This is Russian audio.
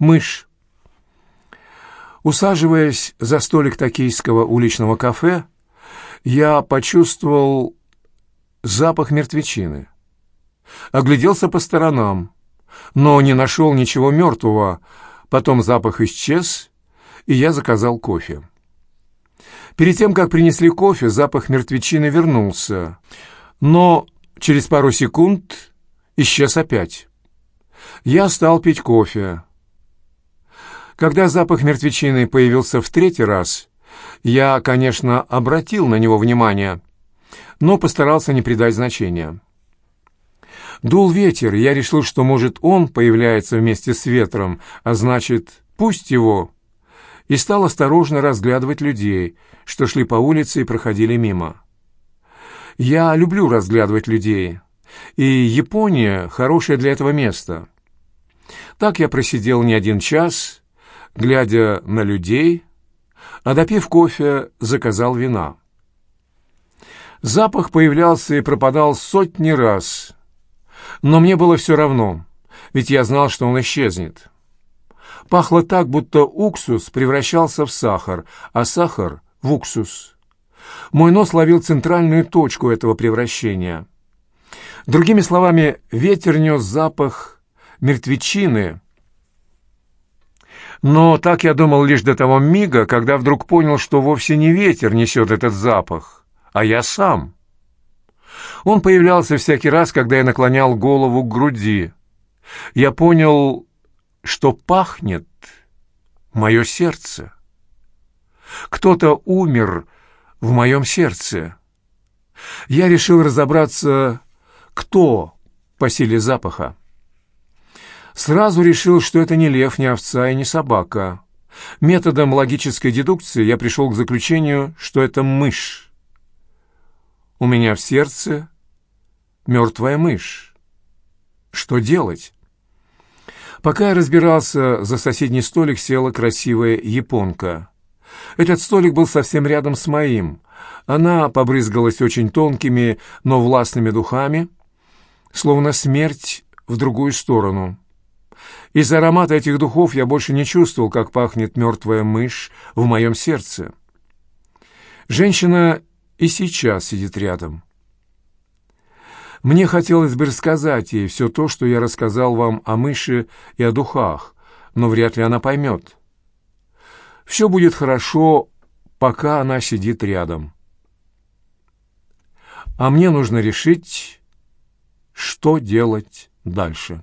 Мышь. Усаживаясь за столик токийского уличного кафе, я почувствовал запах мертвечины. Огляделся по сторонам, но не нашел ничего мертвого. Потом запах исчез, и я заказал кофе. Перед тем, как принесли кофе, запах мертвечины вернулся, но через пару секунд исчез опять. Я стал пить кофе. Когда запах мертвечины появился в третий раз, я, конечно, обратил на него внимание, но постарался не придать значения. Дул ветер, я решил, что, может, он появляется вместе с ветром, а значит, пусть его, и стал осторожно разглядывать людей, что шли по улице и проходили мимо. Я люблю разглядывать людей, и Япония — хорошее для этого место. Так я просидел не один час, глядя на людей, а допив кофе, заказал вина. Запах появлялся и пропадал сотни раз, но мне было все равно, ведь я знал, что он исчезнет. Пахло так, будто уксус превращался в сахар, а сахар — в уксус. Мой нос ловил центральную точку этого превращения. Другими словами, ветер нес запах мертвечины — но так я думал лишь до того мига, когда вдруг понял, что вовсе не ветер несет этот запах, а я сам. Он появлялся всякий раз, когда я наклонял голову к груди. Я понял, что пахнет мое сердце. Кто-то умер в моем сердце. Я решил разобраться, кто по силе запаха. Сразу решил, что это не лев, не овца и не собака. Методом логической дедукции я пришел к заключению, что это мышь. У меня в сердце мертвая мышь. Что делать? Пока я разбирался, за соседний столик села красивая японка. Этот столик был совсем рядом с моим. Она побрызгалась очень тонкими, но властными духами, словно смерть в другую сторону. Из аромата этих духов я больше не чувствовал, как пахнет мертвая мышь в моем сердце. Женщина и сейчас сидит рядом. Мне хотелось бы рассказать ей все то, что я рассказал вам о мыши и о духах, но вряд ли она поймет. Все будет хорошо, пока она сидит рядом. А мне нужно решить, что делать дальше.